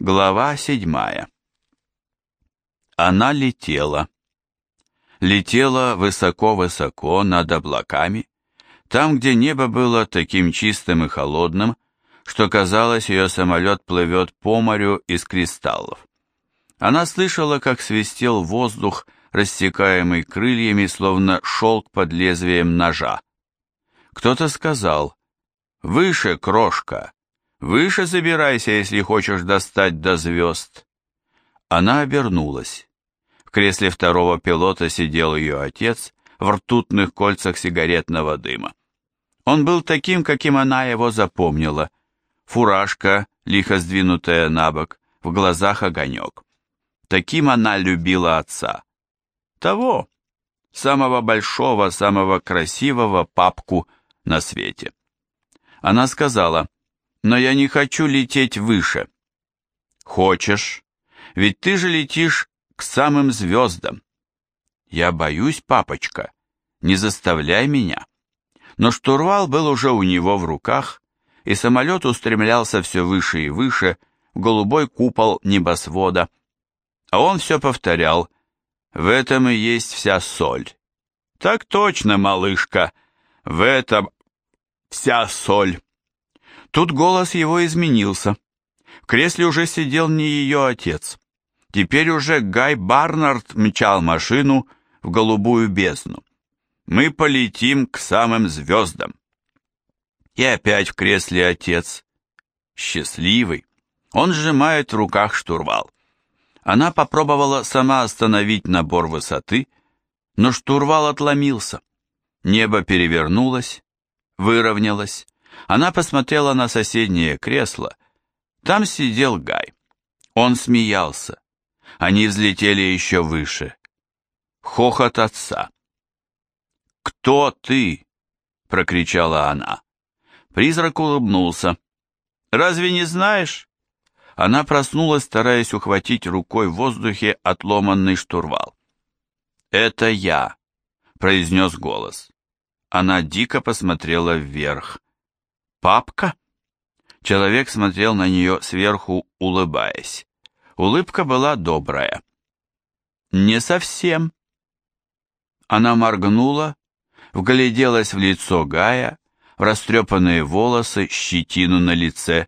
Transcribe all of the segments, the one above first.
Глава седьмая. Она летела. Летела высоко-высоко над облаками, там, где небо было таким чистым и холодным, что казалось, ее самолет плывет по морю из кристаллов. Она слышала, как свистел воздух, рассекаемый крыльями, словно шелк под лезвием ножа. Кто-то сказал «Выше, крошка!» Выше забирайся, если хочешь достать до звезд. Она обернулась. В кресле второго пилота сидел ее отец в ртутных кольцах сигаретного дыма. Он был таким, каким она его запомнила. Фуражка, лихо сдвинутая на бок, в глазах огонек. Таким она любила отца. Того, самого большого, самого красивого папку на свете. Она сказала, но я не хочу лететь выше. Хочешь, ведь ты же летишь к самым звездам. Я боюсь, папочка, не заставляй меня. Но штурвал был уже у него в руках, и самолет устремлялся все выше и выше, в голубой купол небосвода. А он все повторял, в этом и есть вся соль. Так точно, малышка, в этом вся соль. Тут голос его изменился. В кресле уже сидел не ее отец. Теперь уже Гай Барнард мчал машину в голубую бездну. Мы полетим к самым звездам. И опять в кресле отец. Счастливый. Он сжимает в руках штурвал. Она попробовала сама остановить набор высоты, но штурвал отломился. Небо перевернулось, выровнялось, она посмотрела на соседнее кресло. Там сидел Гай. Он смеялся. Они взлетели еще выше. Хохот отца. «Кто ты?» — прокричала она. Призрак улыбнулся. «Разве не знаешь?» Она проснулась, стараясь ухватить рукой в воздухе отломанный штурвал. «Это я», — произнес голос. Она дико посмотрела вверх. «Папка?» Человек смотрел на нее сверху, улыбаясь. Улыбка была добрая. «Не совсем». Она моргнула, вгляделась в лицо Гая, в растрепанные волосы, щетину на лице,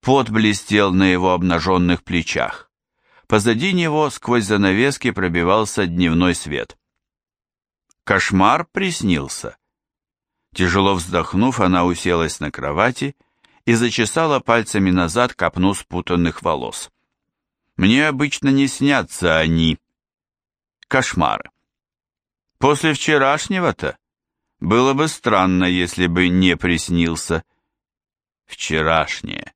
пот блестел на его обнаженных плечах. Позади него сквозь занавески пробивался дневной свет. Кошмар приснился. Тяжело вздохнув, она уселась на кровати и зачесала пальцами назад копну спутанных волос. Мне обычно не снятся они. Кошмары. После вчерашнего-то было бы странно, если бы не приснился. Вчерашнее.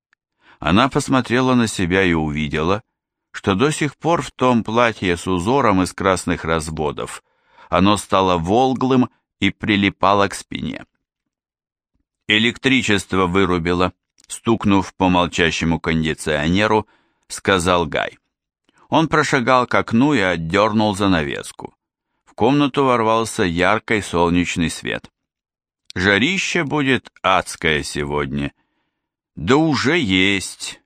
Она посмотрела на себя и увидела, что до сих пор в том платье с узором из красных разбодов оно стало волглым и прилипало к спине. Электричество вырубило, стукнув по молчащему кондиционеру, сказал Гай. Он прошагал к окну и отдернул занавеску. В комнату ворвался яркий солнечный свет. Жарище будет адское сегодня. Да уже есть.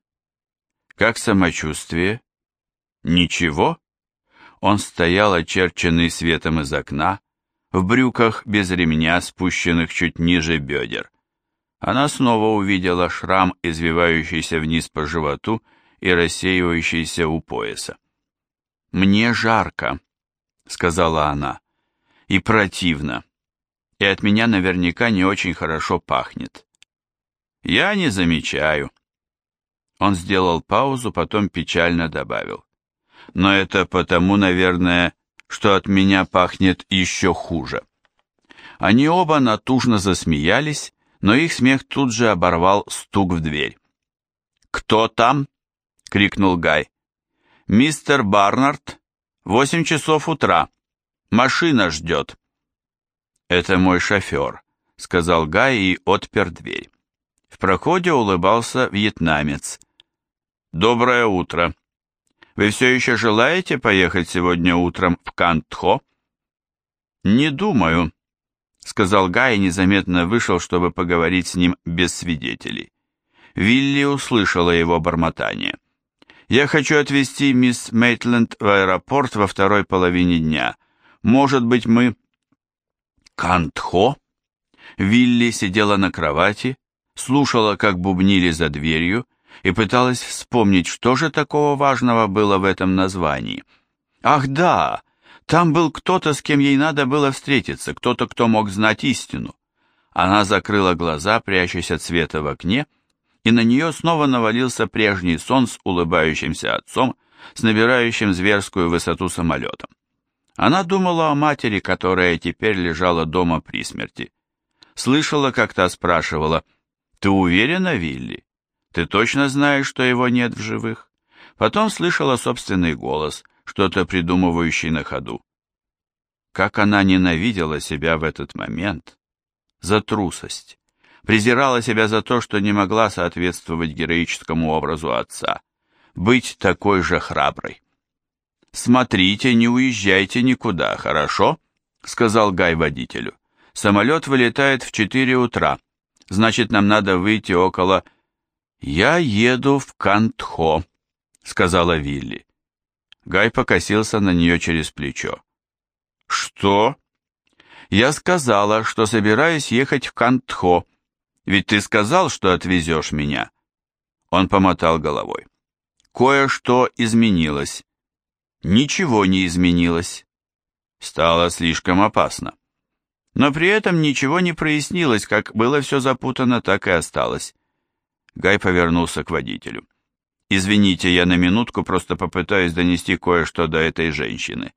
Как самочувствие? Ничего? Он стоял, очерченный светом из окна, в брюках без ремня, спущенных чуть ниже бедер. Она снова увидела шрам, извивающийся вниз по животу и рассеивающийся у пояса. «Мне жарко», — сказала она, — «и противно, и от меня наверняка не очень хорошо пахнет». «Я не замечаю». Он сделал паузу, потом печально добавил. «Но это потому, наверное, что от меня пахнет еще хуже». Они оба натужно засмеялись, но их смех тут же оборвал стук в дверь. «Кто там?» — крикнул Гай. «Мистер Барнард, восемь часов утра. Машина ждет». «Это мой шофер», — сказал Гай и отпер дверь. В проходе улыбался вьетнамец. «Доброе утро. Вы все еще желаете поехать сегодня утром в Кантхо?» «Не думаю», сказал Гай и незаметно вышел, чтобы поговорить с ним без свидетелей. Вилли услышала его бормотание. Я хочу отвезти мисс Мейтленд в аэропорт во второй половине дня. Может быть, мы...» «Кантхо?» Вилли сидела на кровати, слушала, как бубнили за дверью, и пыталась вспомнить, что же такого важного было в этом названии. «Ах да! Там был кто-то, с кем ей надо было встретиться, кто-то, кто мог знать истину». Она закрыла глаза, прячась от света в окне, и на нее снова навалился прежний сон с улыбающимся отцом, с набирающим зверскую высоту самолетом. Она думала о матери, которая теперь лежала дома при смерти. Слышала, как та спрашивала, «Ты уверена, Вилли? Ты точно знаешь, что его нет в живых?» Потом слышала собственный голос, что-то придумывающий на ходу. Как она ненавидела себя в этот момент за трусость презирала себя за то, что не могла соответствовать героическому образу отца, быть такой же храброй. «Смотрите, не уезжайте никуда, хорошо?» — сказал Гай водителю. «Самолет вылетает в четыре утра, значит, нам надо выйти около...» «Я еду в Кантхо», — сказала Вилли. Гай покосился на нее через плечо. «Что?» «Я сказала, что собираюсь ехать в Кантхо», ведь ты сказал, что отвезешь меня. Он помотал головой. Кое-что изменилось. Ничего не изменилось. Стало слишком опасно. Но при этом ничего не прояснилось, как было все запутано, так и осталось. Гай повернулся к водителю. «Извините, я на минутку просто попытаюсь донести кое-что до этой женщины».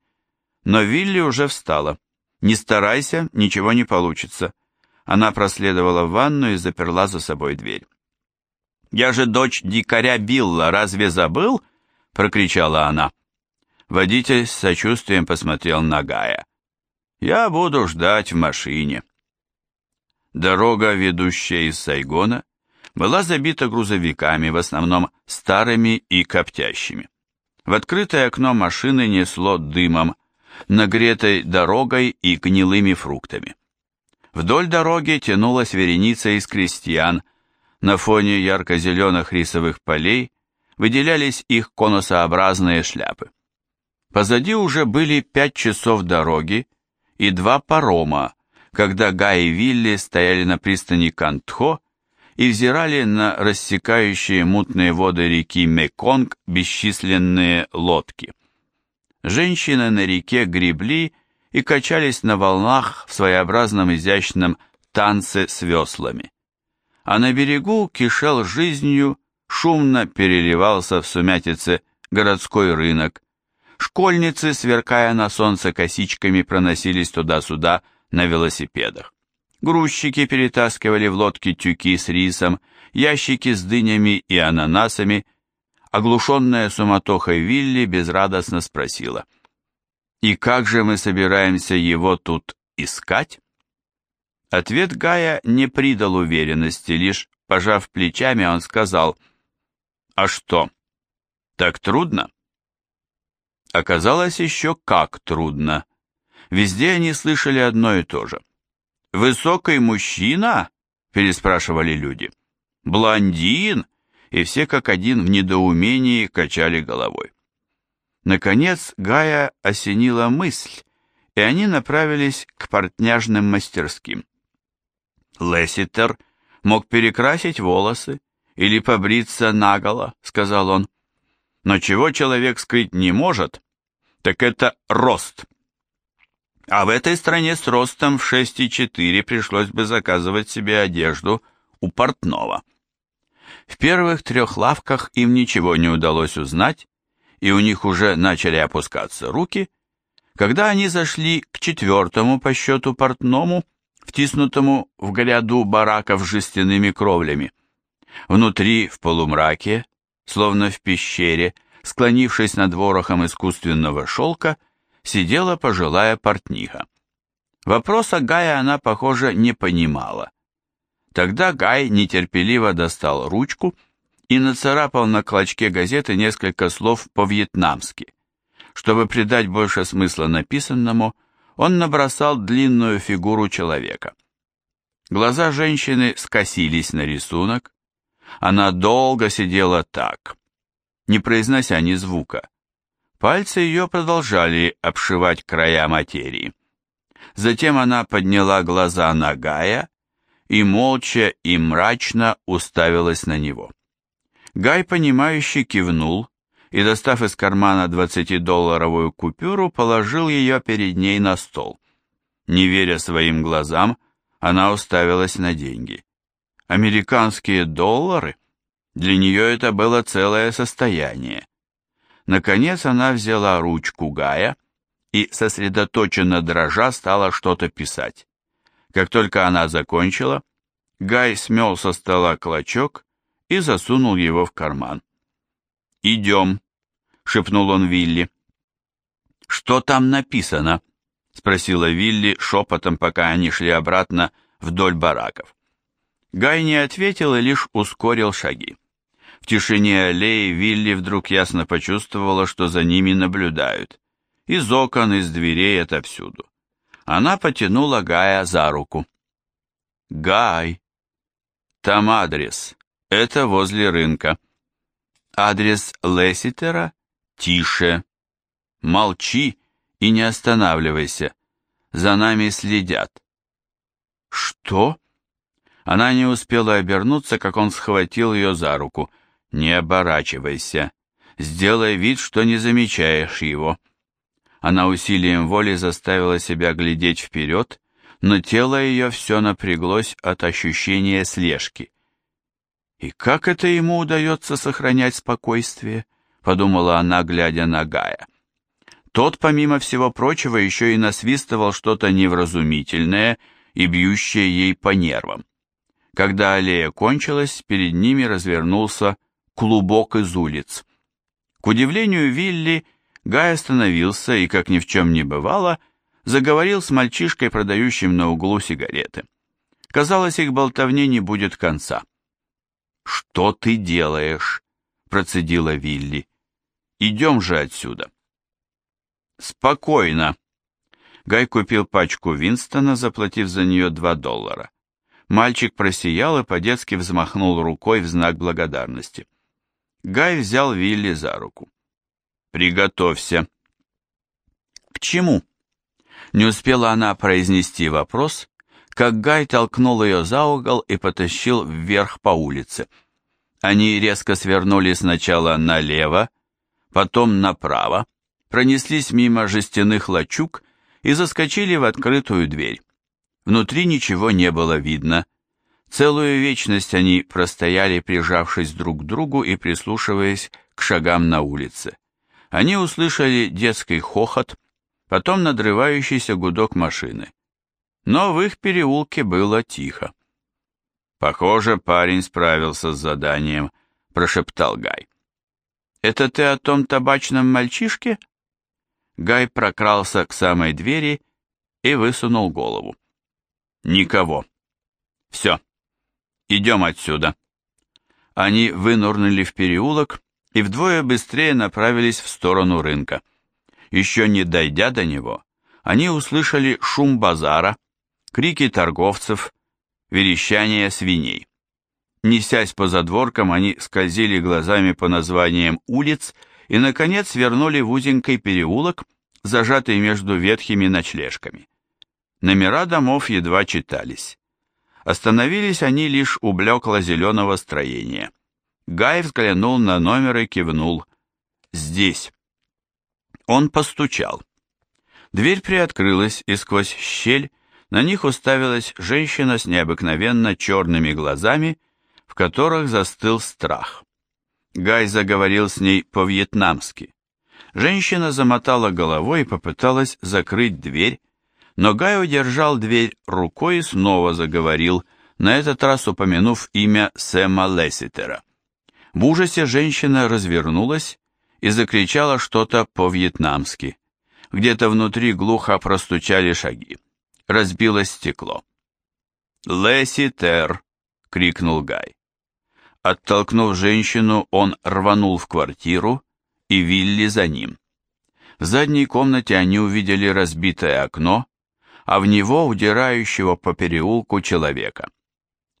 Но Вилли уже встала. «Не старайся, ничего не получится. Она проследовала в ванну и заперла за собой дверь. «Я же дочь дикаря Билла, разве забыл?» — прокричала она. Водитель с сочувствием посмотрел на Гая. «Я буду ждать в машине». Дорога, ведущая из Сайгона, была забита грузовиками, в основном старыми и коптящими. В открытое окно машины несло дымом, нагретой дорогой и гнилыми фруктами. Вдоль дороги тянулась вереница из крестьян, на фоне ярко-зеленых рисовых полей выделялись их конусообразные шляпы. Позади уже были пять часов дороги и два парома, когда Гай и Вилли стояли на пристани Кантхо и взирали на рассекающие мутные воды реки Меконг бесчисленные лодки. Женщины на реке гребли и качались на волнах в своеобразном изящном танце с веслами. А на берегу кишел жизнью, шумно переливался в сумятице городской рынок. Школьницы, сверкая на солнце косичками, проносились туда-сюда на велосипедах. Грузчики перетаскивали в лодки тюки с рисом, ящики с дынями и ананасами. Оглушенная суматохой Вилли безрадостно спросила — и как же мы собираемся его тут искать? Ответ Гая не придал уверенности, лишь пожав плечами, он сказал, «А что, так трудно?» Оказалось еще как трудно. Везде они слышали одно и то же. «Высокий мужчина?» – переспрашивали люди. «Блондин?» И все как один в недоумении качали головой. Наконец Гая осенила мысль, и они направились к портняжным мастерским. Лесситер мог перекрасить волосы или побриться наголо, сказал он. Но чего человек скрыть не может, так это рост. А в этой стране с ростом в 6,4 пришлось бы заказывать себе одежду у портного. В первых трех лавках им ничего не удалось узнать, и у них уже начали опускаться руки, когда они зашли к четвертому по счету портному, втиснутому в гряду бараков с жестяными кровлями. Внутри, в полумраке, словно в пещере, склонившись над ворохом искусственного шелка, сидела пожилая портниха. Вопроса Гая она, похоже, не понимала. Тогда Гай нетерпеливо достал ручку и нацарапал на клочке газеты несколько слов по-вьетнамски. Чтобы придать больше смысла написанному, он набросал длинную фигуру человека. Глаза женщины скосились на рисунок. Она долго сидела так. не произнося ни звука. Пальцы ее продолжали обшивать края материи. Затем она подняла глаза на Гая и молча и мрачно уставилась на него. Гай, понимающе кивнул и, достав из кармана двадцатидолларовую купюру, положил ее перед ней на стол. Не веря своим глазам, она уставилась на деньги. Американские доллары? Для нее это было целое состояние. Наконец она взяла ручку Гая и, сосредоточенно дрожа, стала что-то писать. Как только она закончила, Гай смел со стола клочок и засунул его в карман. «Идем», — шепнул он Вилли. «Что там написано?» — спросила Вилли шепотом, пока они шли обратно вдоль бараков. Гай не ответил и лишь ускорил шаги. В тишине аллеи Вилли вдруг ясно почувствовала, что за ними наблюдают. Из окон, из дверей, отовсюду. Она потянула Гая за руку. «Гай!» «Там адрес. Это возле рынка». «Адрес Лесситера? Тише. Молчи и не останавливайся. За нами следят». «Что?» Она не успела обернуться, как он схватил ее за руку. «Не оборачивайся. Сделай вид, что не замечаешь его». Она усилием воли заставила себя глядеть вперед, но тело ее все напряглось от ощущения слежки. «И как это ему удается сохранять спокойствие?» — подумала она, глядя на Гая. Тот, помимо всего прочего, еще и насвистывал что-то невразумительное и бьющее ей по нервам. Когда аллея кончилась, перед ними развернулся клубок из улиц. К удивлению Вилли, Гай остановился и, как ни в чем не бывало, заговорил с мальчишкой, продающим на углу сигареты. Казалось, их болтовне не будет конца. «Что ты делаешь?» — процедила Вилли. «Идем же отсюда». «Спокойно». Гай купил пачку Винстона, заплатив за нее два доллара. Мальчик просиял и по-детски взмахнул рукой в знак благодарности. Гай взял Вилли за руку. «Приготовься». «К чему?» Не успела она произнести вопрос, как Гай толкнул ее за угол и потащил вверх по улице. Они резко свернули сначала налево, потом направо, пронеслись мимо жестяных лачуг и заскочили в открытую дверь. Внутри ничего не было видно. Целую вечность они простояли, прижавшись друг к другу и прислушиваясь к шагам на улице. Они услышали детский хохот, потом надрывающийся гудок машины. Но в их переулке было тихо. «Похоже, парень справился с заданием», — прошептал Гай. «Это ты о том табачном мальчишке?» Гай прокрался к самой двери и высунул голову. «Никого. Все. Идем отсюда». Они вынурнули в переулок и вдвое быстрее направились в сторону рынка. Еще не дойдя до него, они услышали шум базара, крики торговцев, верещание свиней. Несясь по задворкам, они скользили глазами по названиям улиц и, наконец, свернули в узенький переулок, зажатый между ветхими ночлежками. Номера домов едва читались. Остановились они лишь у блекло-зеленого строения. Гай взглянул на номер и кивнул. «Здесь». Он постучал. Дверь приоткрылась, и сквозь щель на них уставилась женщина с необыкновенно черными глазами, в которых застыл страх. Гай заговорил с ней по-вьетнамски. Женщина замотала головой и попыталась закрыть дверь, но Гай удержал дверь рукой и снова заговорил, на этот раз упомянув имя Сэма Лесситера. В ужасе женщина развернулась и закричала что-то по-вьетнамски. Где-то внутри глухо простучали шаги. Разбилось стекло. «Лесситер!» — крикнул Гай. Оттолкнув женщину, он рванул в квартиру, и Вилли за ним. В задней комнате они увидели разбитое окно, а в него удирающего по переулку человека.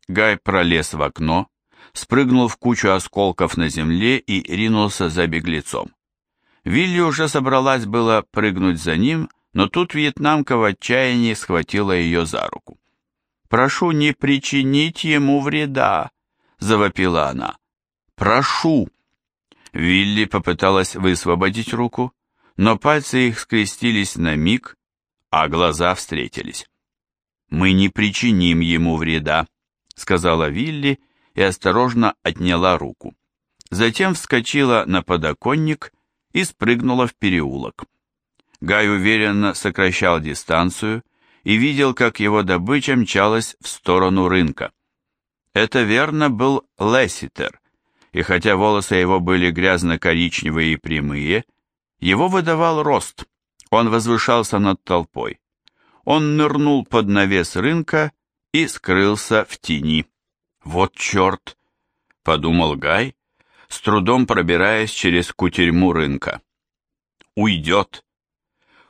Гай пролез в окно, спрыгнул в кучу осколков на земле и ринулся за беглецом. Вилли уже собралась было прыгнуть за ним, но тут вьетнамка в отчаянии схватила ее за руку. «Прошу не причинить ему вреда», — завопила она. «Прошу!» Вилли попыталась высвободить руку, но пальцы их скрестились на миг, а глаза встретились. «Мы не причиним ему вреда», — сказала Вилли и осторожно отняла руку. Затем вскочила на подоконник и спрыгнула в переулок. Гай уверенно сокращал дистанцию и видел, как его добыча мчалась в сторону рынка. Это верно был Лесситер, и хотя волосы его были грязно-коричневые и прямые, его выдавал рост, он возвышался над толпой. Он нырнул под навес рынка и скрылся в тени. «Вот черт!» — подумал Гай, с трудом пробираясь через кутерьму рынка. «Уйдет!»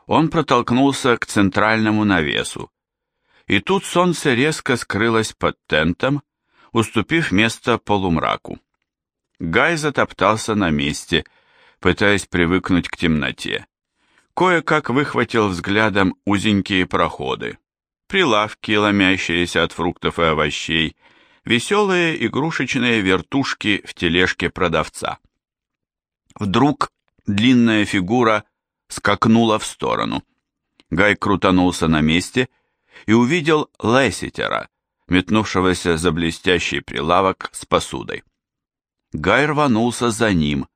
Он протолкнулся к центральному навесу, и тут солнце резко скрылось под тентом, уступив место полумраку. Гай затоптался на месте, пытаясь привыкнуть к темноте. Кое-как выхватил взглядом узенькие проходы, прилавки, ломящиеся от фруктов и овощей, веселые игрушечные вертушки в тележке продавца. Вдруг длинная фигура скакнула в сторону. Гай крутанулся на месте и увидел Лесситера, метнувшегося за блестящий прилавок с посудой. Гай рванулся за ним.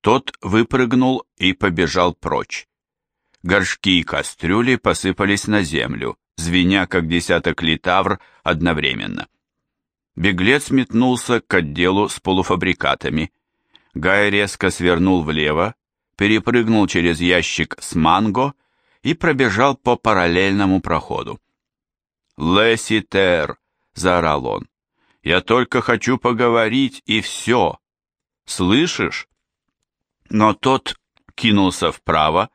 Тот выпрыгнул и побежал прочь. Горшки и кастрюли посыпались на землю, звеня, как десяток литавр одновременно. Беглец метнулся к отделу с полуфабрикатами. Гай резко свернул влево, перепрыгнул через ящик с манго и пробежал по параллельному проходу. «Лесситер!» — заорал он. «Я только хочу поговорить, и все! Слышишь?» Но тот кинулся вправо,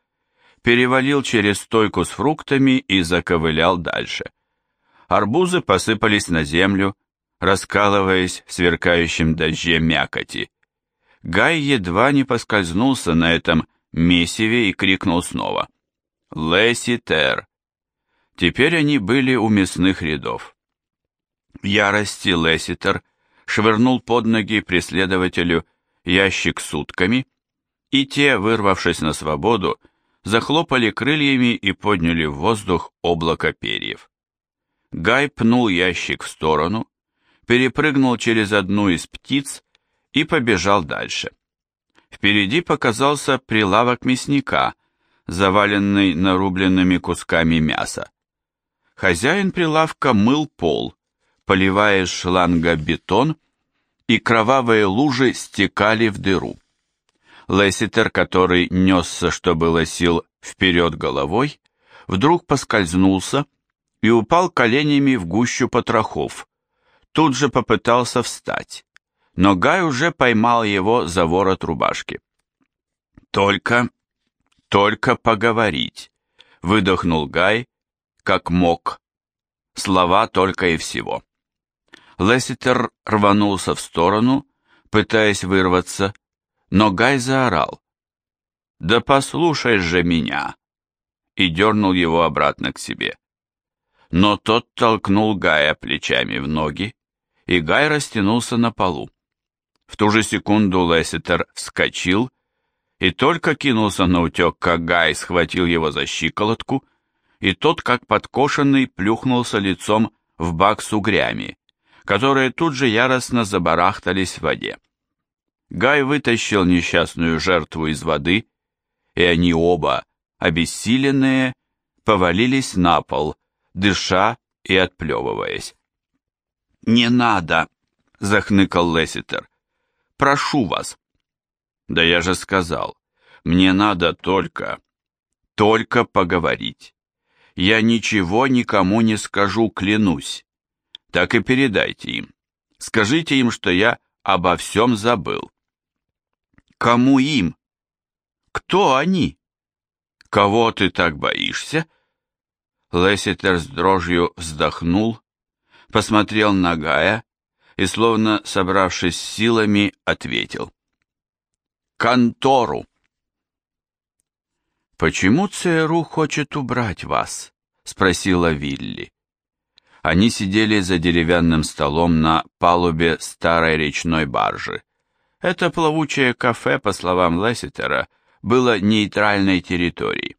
перевалил через стойку с фруктами и заковылял дальше. Арбузы посыпались на землю, раскалываясь в сверкающем дожде мякоти. Гай едва не поскользнулся на этом месиве и крикнул снова. «Лесситер!» Теперь они были у мясных рядов. В ярости Лесситер швырнул под ноги преследователю ящик с утками, и те, вырвавшись на свободу, захлопали крыльями и подняли в воздух облако перьев. Гай пнул ящик в сторону, перепрыгнул через одну из птиц и побежал дальше. Впереди показался прилавок мясника, заваленный нарубленными кусками мяса. Хозяин прилавка мыл пол, поливая шланга бетон, и кровавые лужи стекали в дыру. Лесситер, который несся, что было сил, вперед головой, вдруг поскользнулся и упал коленями в гущу потрохов, тут же попытался встать, но Гай уже поймал его за ворот рубашки. «Только, только поговорить», — выдохнул Гай, как мог. Слова только и всего. Лесситер рванулся в сторону, пытаясь вырваться, но Гай заорал. «Да послушай же меня!» и дернул его обратно к себе. Но тот толкнул Гая плечами в ноги, и Гай растянулся на полу. В ту же секунду Лесситер вскочил и только кинулся на утек, как Гай схватил его за щиколотку, и тот, как подкошенный, плюхнулся лицом в бак с угрями, которые тут же яростно забарахтались в воде. Гай вытащил несчастную жертву из воды, и они оба, обессиленные, повалились на пол, дыша и отплевываясь. «Не надо!» — захныкал Лесситер. «Прошу вас!» «Да я же сказал, мне надо только, только поговорить. Я ничего никому не скажу, клянусь. Так и передайте им. Скажите им, что я обо всем забыл». «Кому им? Кто они? Кого ты так боишься?» Лесситер с дрожью вздохнул посмотрел на Гая и, словно собравшись силами, ответил. «Контору!» «Почему ЦРУ хочет убрать вас?» — спросила Вилли. Они сидели за деревянным столом на палубе старой речной баржи. Это плавучее кафе, по словам Лесситера, было нейтральной территорией.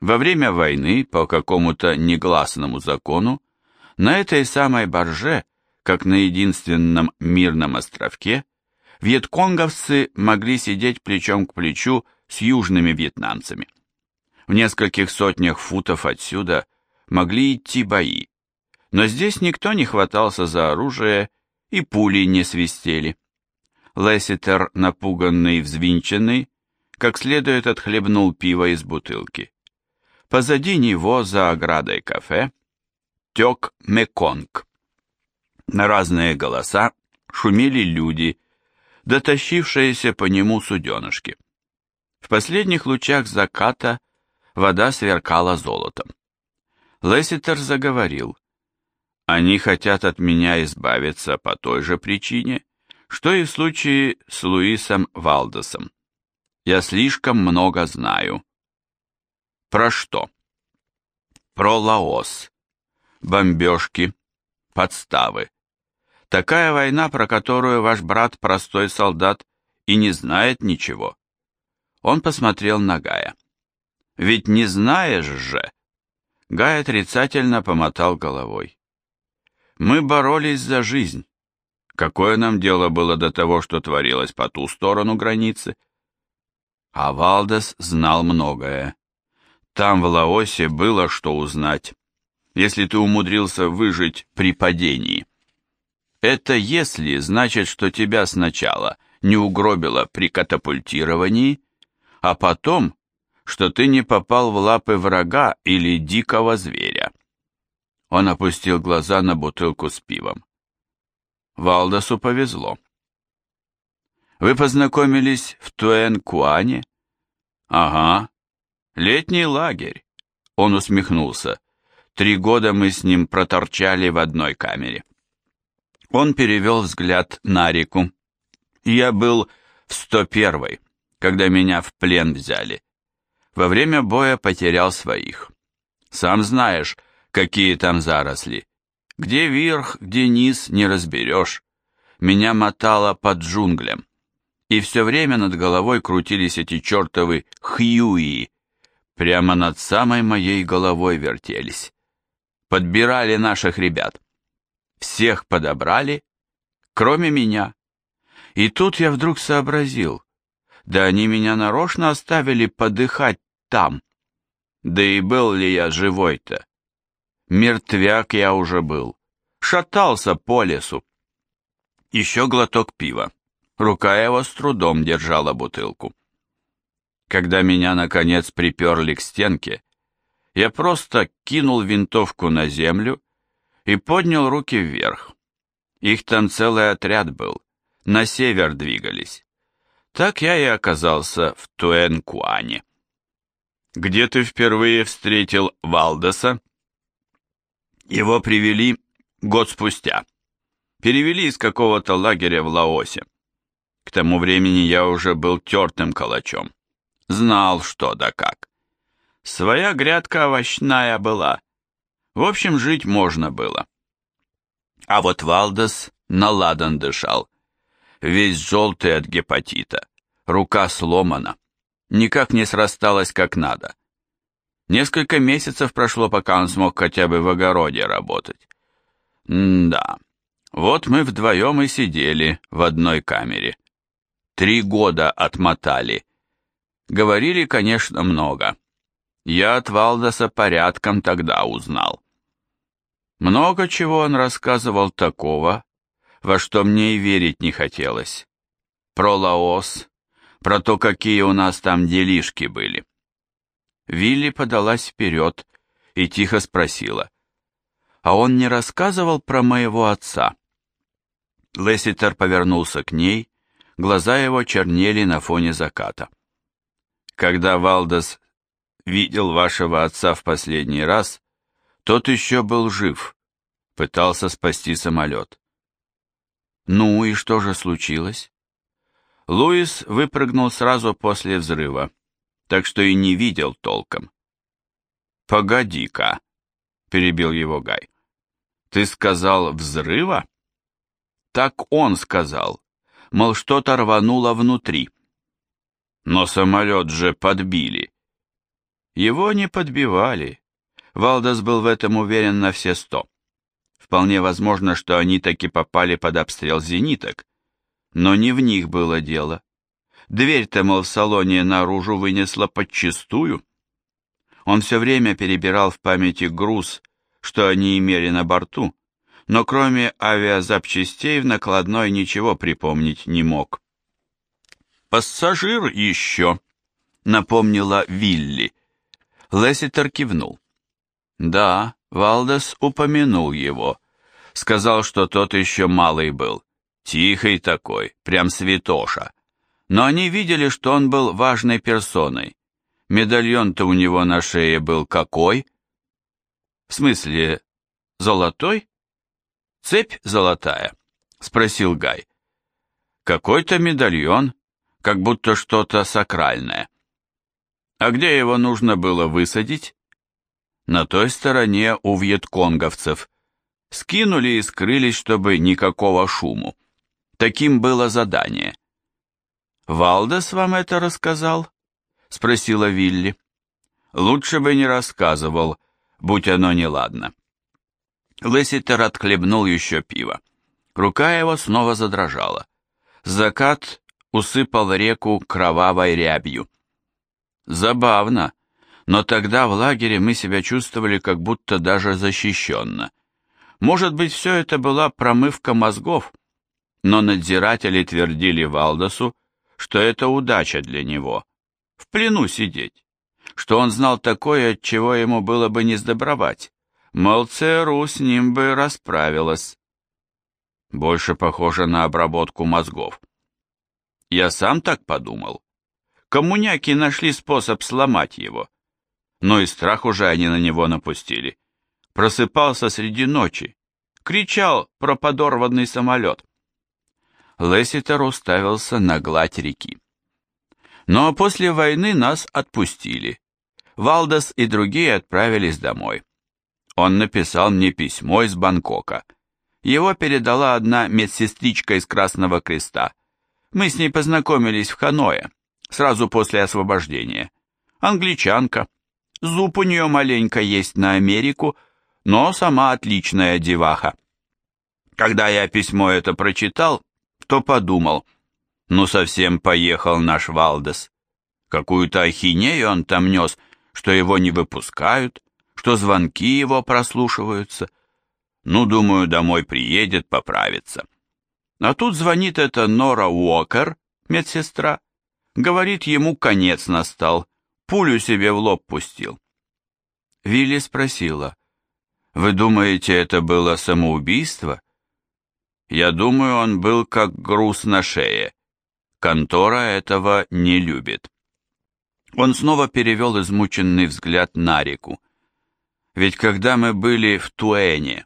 Во время войны, по какому-то негласному закону, на этой самой барже, как на единственном мирном островке, вьетконговцы могли сидеть плечом к плечу с южными вьетнамцами. В нескольких сотнях футов отсюда могли идти бои, но здесь никто не хватался за оружие и пули не свистели. Лесситер, напуганный и взвинченный, как следует отхлебнул пиво из бутылки. Позади него, за оградой кафе, тек Меконг. На разные голоса шумели люди, дотащившиеся по нему суденышки. В последних лучах заката вода сверкала золотом. Лесситер заговорил. Они хотят от меня избавиться по той же причине, что и в случае с Луисом Валдесом. Я слишком много знаю. Про что? Про Лаос. Бомбежки. Подставы. Такая война, про которую ваш брат простой солдат и не знает ничего. Он посмотрел на Гая. Ведь не знаешь же. Гай отрицательно помотал головой. Мы боролись за жизнь. Какое нам дело было до того, что творилось по ту сторону границы? А Валдес знал многое. Там в Лаосе было что узнать, если ты умудрился выжить при падении. Это если значит, что тебя сначала не угробило при катапультировании, а потом, что ты не попал в лапы врага или дикого зверя. Он опустил глаза на бутылку с пивом. Валдасу повезло. Вы познакомились в Туэн-Куане? Ага, Летний лагерь. Он усмехнулся. Три года мы с ним проторчали в одной камере. Он перевел взгляд на реку. Я был в 101-й, когда меня в плен взяли. Во время боя потерял своих. Сам знаешь, какие там заросли. Где верх, где низ, не разберешь. Меня мотало под джунглям. И все время над головой крутились эти чертовы хьюи, прямо над самой моей головой вертелись. Подбирали наших ребят. Всех подобрали, кроме меня. И тут я вдруг сообразил, да они меня нарочно оставили подыхать там. Да и был ли я живой-то? Мертвяк я уже был. Шатался по лесу. Еще глоток пива. Рука его с трудом держала бутылку. Когда меня, наконец, приперли к стенке, я просто кинул винтовку на землю и поднял руки вверх. Их там целый отряд был, на север двигались. Так я и оказался в Туэнкуане. «Где ты впервые встретил Валдеса?» Его привели год спустя. Перевели из какого-то лагеря в Лаосе. К тому времени я уже был тертым калачом. Знал, что да как. Своя грядка овощная была. В общем, жить можно было. А вот Валдес наладан дышал. Весь желтый от гепатита. Рука сломана. Никак не срасталась как надо. Несколько месяцев прошло, пока он смог хотя бы в огороде работать. М-да. Вот мы вдвоем и сидели в одной камере. Три года отмотали. Говорили, конечно, много. Я от Валдаса порядком тогда узнал. Много чего он рассказывал такого, во что мне и верить не хотелось. Про Лаос, про то, какие у нас там делишки были. Вилли подалась вперед и тихо спросила, «А он не рассказывал про моего отца?» Лесситер повернулся к ней, глаза его чернели на фоне заката. Когда Валдес видел вашего отца в последний раз, тот еще был жив, пытался спасти самолет. Ну и что же случилось? Луис выпрыгнул сразу после взрыва, так что и не видел толком. «Погоди-ка», — перебил его Гай. «Ты сказал взрыва?» Так он сказал, мол, что-то рвануло внутри. Но самолет же подбили. Его не подбивали. Валдас был в этом уверен на все сто. Вполне возможно, что они таки попали под обстрел зениток, но не в них было дело. Дверь-то, мол, в салоне наружу вынесла подчистую. Он все время перебирал в памяти груз, что они имели на борту, но кроме авиазапчастей в накладной ничего припомнить не мог. «Пассажир еще», — напомнила Вилли. Лесситер кивнул. «Да, Валдес упомянул его. Сказал, что тот еще малый был. Тихий такой, прям святоша. Но они видели, что он был важной персоной. Медальон-то у него на шее был какой? В смысле, золотой? Цепь золотая? Спросил Гай. Какой-то медальон, как будто что-то сакральное. А где его нужно было высадить? На той стороне у вьетконговцев. Скинули и скрылись, чтобы никакого шуму. Таким было задание. «Валдес вам это рассказал?» — спросила Вилли. «Лучше бы не рассказывал, будь оно неладно». Лесситер отхлебнул еще пиво. Рука его снова задрожала. Закат усыпал реку кровавой рябью. Забавно, но тогда в лагере мы себя чувствовали как будто даже защищенно. Может быть, все это была промывка мозгов, но надзиратели твердили Валдосу, что это удача для него, в плену сидеть, что он знал такое, от чего ему было бы не сдобровать, мол, ЦРУ с ним бы расправилась. Больше похоже на обработку мозгов. Я сам так подумал. Коммуняки нашли способ сломать его. Но и страх уже они на него напустили. Просыпался среди ночи, кричал про подорванный самолет. Лесситер уставился на гладь реки. Но после войны нас отпустили. Валдес и другие отправились домой. Он написал мне письмо из Бангкока. Его передала одна медсестричка из Красного Креста. Мы с ней познакомились в Ханое, сразу после освобождения. Англичанка. Зуб у нее маленько есть на Америку, но сама отличная деваха. Когда я письмо это прочитал, кто подумал, ну совсем поехал наш Валдес. Какую-то ахинею он там нес, что его не выпускают, что звонки его прослушиваются. Ну, думаю, домой приедет, поправится. А тут звонит эта Нора Уокер, медсестра, говорит, ему конец настал, пулю себе в лоб пустил. Вилли спросила, «Вы думаете, это было самоубийство?» Я думаю, он был как груз на шее. Контора этого не любит. Он снова перевел измученный взгляд на реку. Ведь когда мы были в Туэне,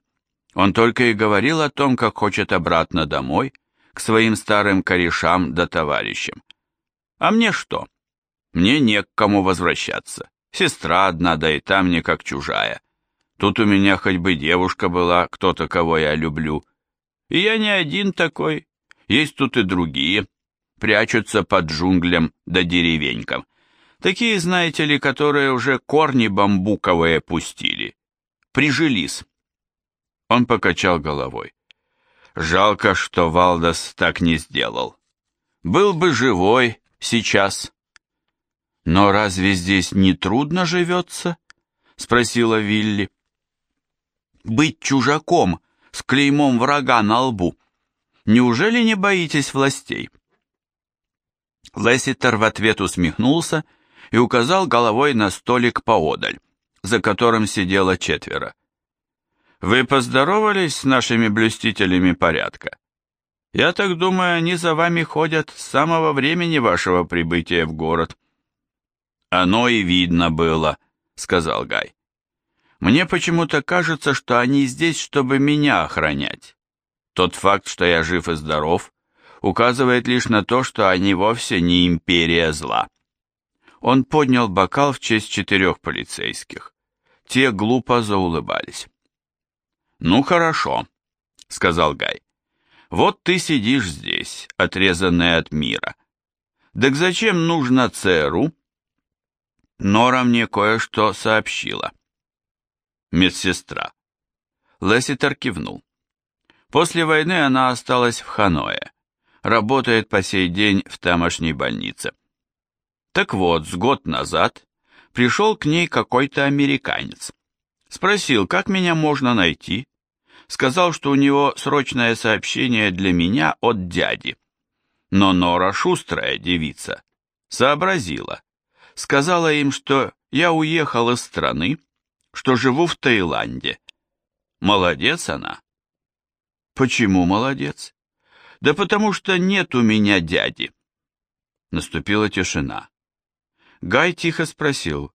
он только и говорил о том, как хочет обратно домой, к своим старым корешам да товарищам. А мне что? Мне не к кому возвращаться. Сестра одна, да и та мне как чужая. Тут у меня хоть бы девушка была, кто-то, кого я люблю. И я не один такой, есть тут и другие, прячутся под джунглям да деревенькам. Такие, знаете ли, которые уже корни бамбуковые пустили. Прижились. Он покачал головой. Жалко, что Валдас так не сделал. Был бы живой сейчас. Но разве здесь не трудно живется? Спросила Вилли. Быть чужаком с клеймом врага на лбу. Неужели не боитесь властей?» Лесситер в ответ усмехнулся и указал головой на столик поодаль, за которым сидело четверо. «Вы поздоровались с нашими блюстителями порядка? Я так думаю, они за вами ходят с самого времени вашего прибытия в город». «Оно и видно было», — сказал Гай. Мне почему-то кажется, что они здесь, чтобы меня охранять. Тот факт, что я жив и здоров, указывает лишь на то, что они вовсе не империя зла. Он поднял бокал в честь четырех полицейских. Те глупо заулыбались. «Ну хорошо», — сказал Гай. «Вот ты сидишь здесь, отрезанный от мира. Так зачем нужно ЦРУ?» Нора мне кое-что сообщила. Медсестра. Лесситер кивнул. После войны она осталась в Ханое. Работает по сей день в тамошней больнице. Так вот, с год назад пришел к ней какой-то американец. Спросил, как меня можно найти. Сказал, что у него срочное сообщение для меня от дяди. Но Нора шустрая девица. Сообразила. Сказала им, что я уехал из страны, что живу в Таиланде. Молодец она. Почему молодец? Да потому что нет у меня дяди. Наступила тишина. Гай тихо спросил,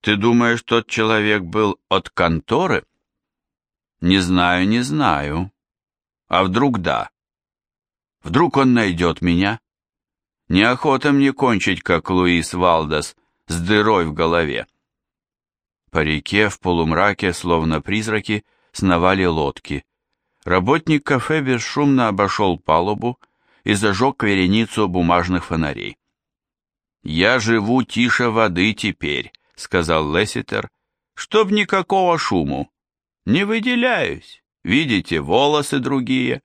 «Ты думаешь, тот человек был от конторы?» «Не знаю, не знаю. А вдруг да? Вдруг он найдет меня?» «Неохота мне кончить, как Луис Валдас, с дырой в голове». По реке в полумраке, словно призраки, сновали лодки. Работник кафе бесшумно обошел палубу и зажег вереницу бумажных фонарей. «Я живу тише воды теперь», — сказал Лесситер, — «чтоб никакого шуму. Не выделяюсь. Видите, волосы другие».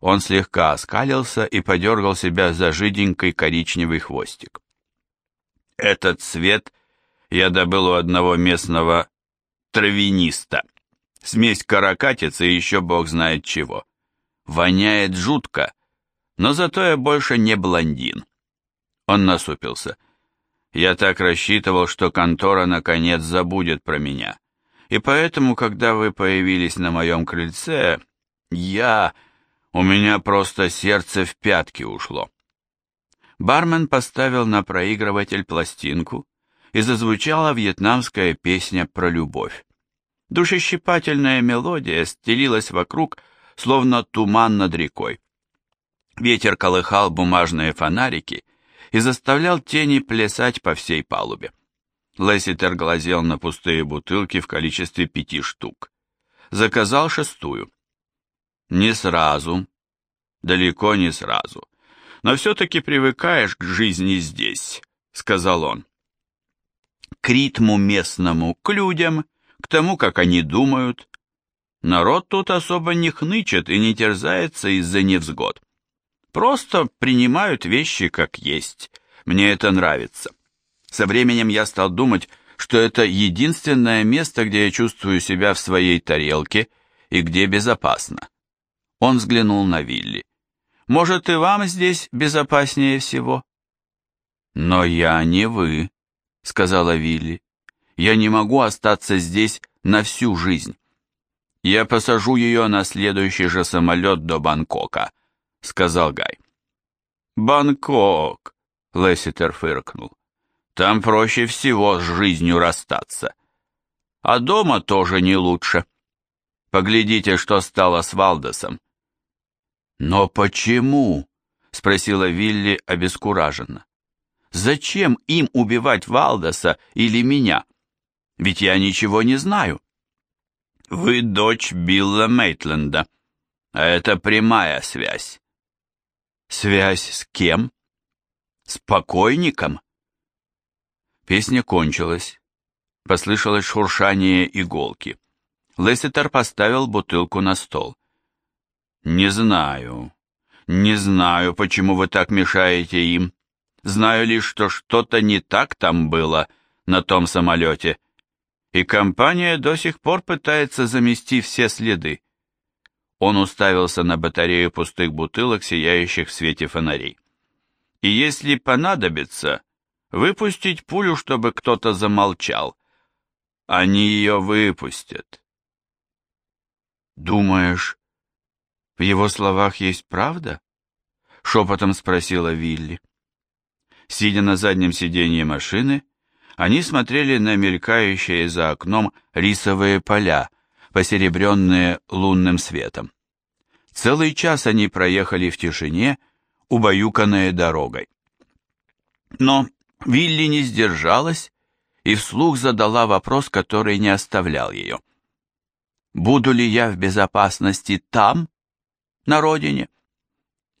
Он слегка оскалился и подергал себя за жиденький коричневый хвостик. «Этот цвет я добыл у одного местного травяниста. Смесь каракатицы и еще бог знает чего. Воняет жутко, но зато я больше не блондин. Он насупился. Я так рассчитывал, что контора наконец забудет про меня. И поэтому, когда вы появились на моем крыльце, я... У меня просто сердце в пятки ушло. Бармен поставил на проигрыватель пластинку, и зазвучала вьетнамская песня про любовь. Душещипательная мелодия стелилась вокруг, словно туман над рекой. Ветер колыхал бумажные фонарики и заставлял тени плясать по всей палубе. Лесситер глазел на пустые бутылки в количестве пяти штук. Заказал шестую. Не сразу, далеко не сразу, но все-таки привыкаешь к жизни здесь, сказал он к ритму местному, к людям, к тому, как они думают. Народ тут особо не хнычет и не терзается из-за невзгод. Просто принимают вещи как есть. Мне это нравится. Со временем я стал думать, что это единственное место, где я чувствую себя в своей тарелке и где безопасно. Он взглянул на Вилли. Может, и вам здесь безопаснее всего? Но я не вы, сказала Вилли. «Я не могу остаться здесь на всю жизнь. Я посажу ее на следующий же самолет до Бангкока», — сказал Гай. «Бангкок», — Лесситер фыркнул. «Там проще всего с жизнью расстаться. А дома тоже не лучше. Поглядите, что стало с Валдесом». «Но почему?» — спросила Вилли обескураженно. Зачем им убивать Валдоса или меня? Ведь я ничего не знаю. Вы дочь Билла Мейтленда, а это прямая связь. Связь с кем? С покойником? Песня кончилась. Послышалось шуршание иголки. Лесситер поставил бутылку на стол. «Не знаю. Не знаю, почему вы так мешаете им. Знаю лишь, что что-то не так там было, на том самолете. И компания до сих пор пытается замести все следы. Он уставился на батарею пустых бутылок, сияющих в свете фонарей. И если понадобится, выпустить пулю, чтобы кто-то замолчал. Они ее выпустят. Думаешь, в его словах есть правда? Шепотом спросила Вилли. Сидя на заднем сиденье машины, они смотрели на мелькающие за окном рисовые поля, посеребренные лунным светом. Целый час они проехали в тишине, убаюканные дорогой. Но Вилли не сдержалась и вслух задала вопрос, который не оставлял ее. «Буду ли я в безопасности там, на родине?»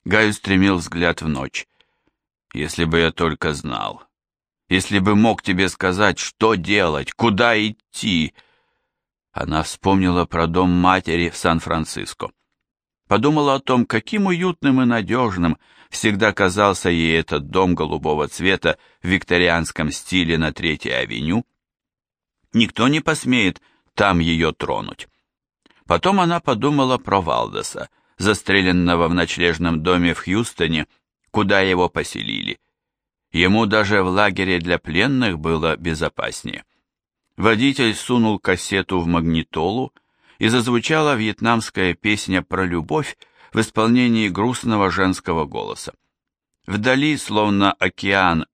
Гай устремил взгляд в ночь. «Если бы я только знал. Если бы мог тебе сказать, что делать, куда идти!» Она вспомнила про дом матери в Сан-Франциско. Подумала о том, каким уютным и надежным всегда казался ей этот дом голубого цвета в викторианском стиле на Третьей авеню. Никто не посмеет там ее тронуть. Потом она подумала про Валдеса, застреленного в ночлежном доме в Хьюстоне, куда его поселили. Ему даже в лагере для пленных было безопаснее. Водитель сунул кассету в магнитолу, и зазвучала вьетнамская песня про любовь в исполнении грустного женского голоса. Вдали, словно океан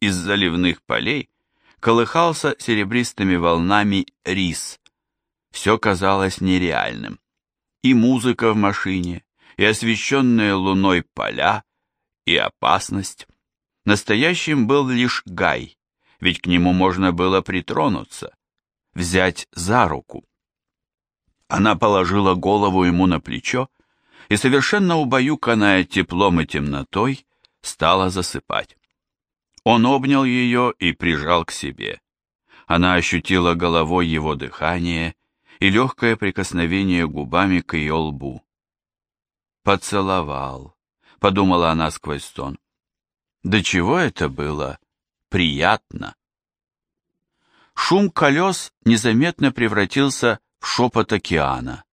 из заливных полей, колыхался серебристыми волнами рис. Все казалось нереальным и музыка в машине, и освещенные луной поля, и опасность. Настоящим был лишь Гай, ведь к нему можно было притронуться, взять за руку. Она положила голову ему на плечо и, совершенно убаюканная теплом и темнотой, стала засыпать. Он обнял ее и прижал к себе. Она ощутила головой его дыхание и легкое прикосновение губами к ее лбу. «Поцеловал», — подумала она сквозь сон. «Да чего это было? Приятно!» Шум колес незаметно превратился в шепот океана,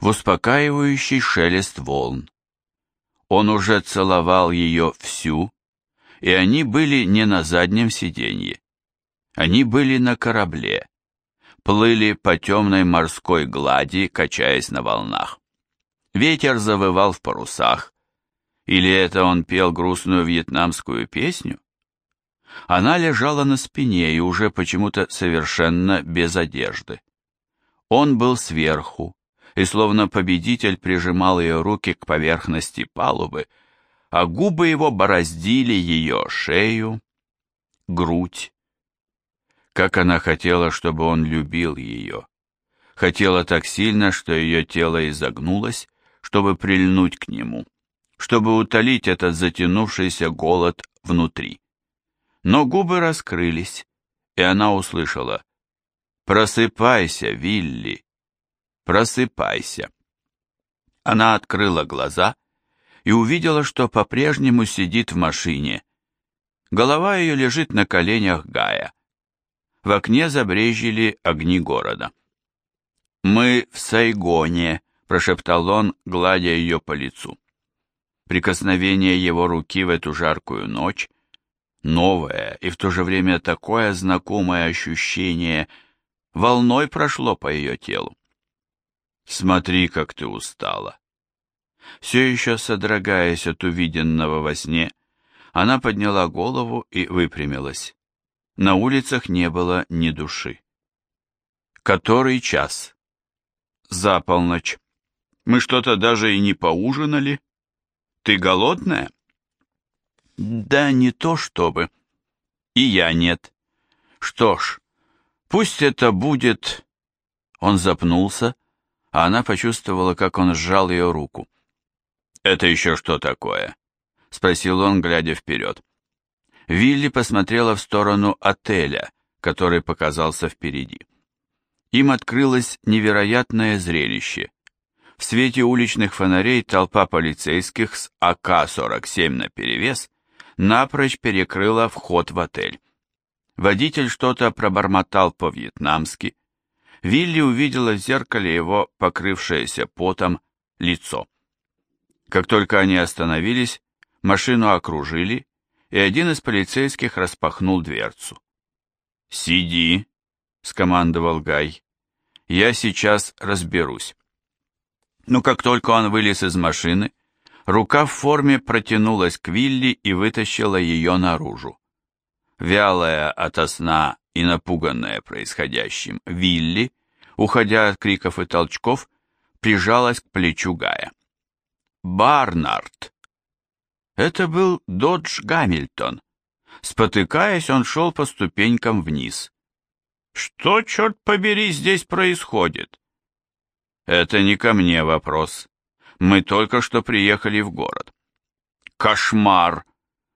в успокаивающий шелест волн. Он уже целовал ее всю, и они были не на заднем сиденье. Они были на корабле, плыли по темной морской глади, качаясь на волнах. Ветер завывал в парусах. Или это он пел грустную вьетнамскую песню? Она лежала на спине и уже почему-то совершенно без одежды. Он был сверху, и словно победитель прижимал ее руки к поверхности палубы, а губы его бороздили ее шею, грудь, как она хотела, чтобы он любил ее. Хотела так сильно, что ее тело изогнулось, чтобы прильнуть к нему, чтобы утолить этот затянувшийся голод внутри. Но губы раскрылись, и она услышала «Просыпайся, Вилли! Просыпайся!» Она открыла глаза и увидела, что по-прежнему сидит в машине. Голова ее лежит на коленях Гая. В окне забрежили огни города. «Мы в Сайгоне», — прошептал он, гладя ее по лицу. Прикосновение его руки в эту жаркую ночь, новое и в то же время такое знакомое ощущение, волной прошло по ее телу. «Смотри, как ты устала». Все еще содрогаясь от увиденного во сне, она подняла голову и выпрямилась. На улицах не было ни души. Который час? За полночь. Мы что-то даже и не поужинали. Ты голодная? Да не то чтобы. И я нет. Что ж, пусть это будет... Он запнулся, а она почувствовала, как он сжал ее руку. «Это еще что такое?» — спросил он, глядя вперед. Вилли посмотрела в сторону отеля, который показался впереди. Им открылось невероятное зрелище. В свете уличных фонарей толпа полицейских с АК-47 наперевес напрочь перекрыла вход в отель. Водитель что-то пробормотал по-вьетнамски. Вилли увидела в зеркале его покрывшееся потом лицо. Как только они остановились, машину окружили, и один из полицейских распахнул дверцу. «Сиди», — скомандовал Гай. «Я сейчас разберусь». Но как только он вылез из машины, рука в форме протянулась к Вилли и вытащила ее наружу. Вялая ото сна и напуганная происходящим, Вилли, уходя от криков и толчков, прижалась к плечу Гая. Барнард. Это был Додж Гамильтон. Спотыкаясь, он шел по ступенькам вниз. Что, черт побери, здесь происходит? Это не ко мне вопрос. Мы только что приехали в город. Кошмар!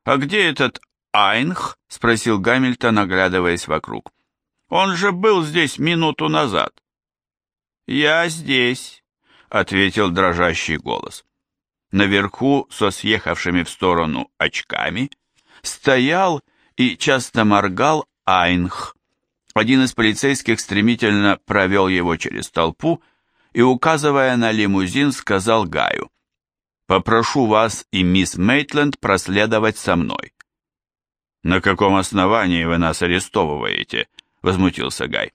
А где этот Айнх? Спросил Гамильтон, оглядываясь вокруг. Он же был здесь минуту назад. Я здесь, ответил дрожащий голос. Наверху, со съехавшими в сторону очками, стоял и часто моргал Айнх. Один из полицейских стремительно провел его через толпу и, указывая на лимузин, сказал Гаю, «Попрошу вас и мисс Мейтленд проследовать со мной». «На каком основании вы нас арестовываете?» — возмутился Гай.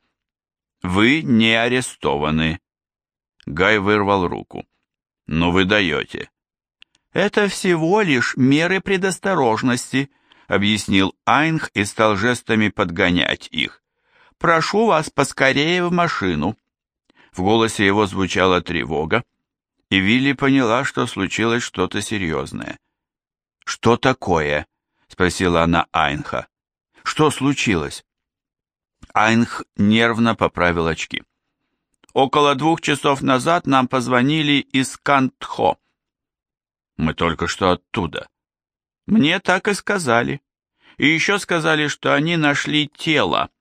«Вы не арестованы». Гай вырвал руку. «Ну вы даете». «Это всего лишь меры предосторожности», — объяснил Айнх и стал жестами подгонять их. «Прошу вас поскорее в машину». В голосе его звучала тревога, и Вилли поняла, что случилось что-то серьезное. «Что такое?» — спросила она Айнха. «Что случилось?» Айнх нервно поправил очки. «Около двух часов назад нам позвонили из Кантхо. Мы только что оттуда. Мне так и сказали. И еще сказали, что они нашли тело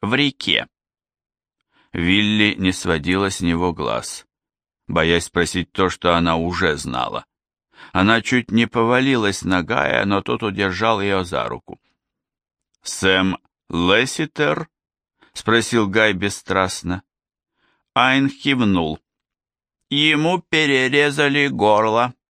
в реке. Вилли не сводила с него глаз, боясь спросить то, что она уже знала. Она чуть не повалилась на Гая, но тот удержал ее за руку. «Сэм Лесситер?» — спросил Гай бесстрастно. Айн кивнул. «Ему перерезали горло»,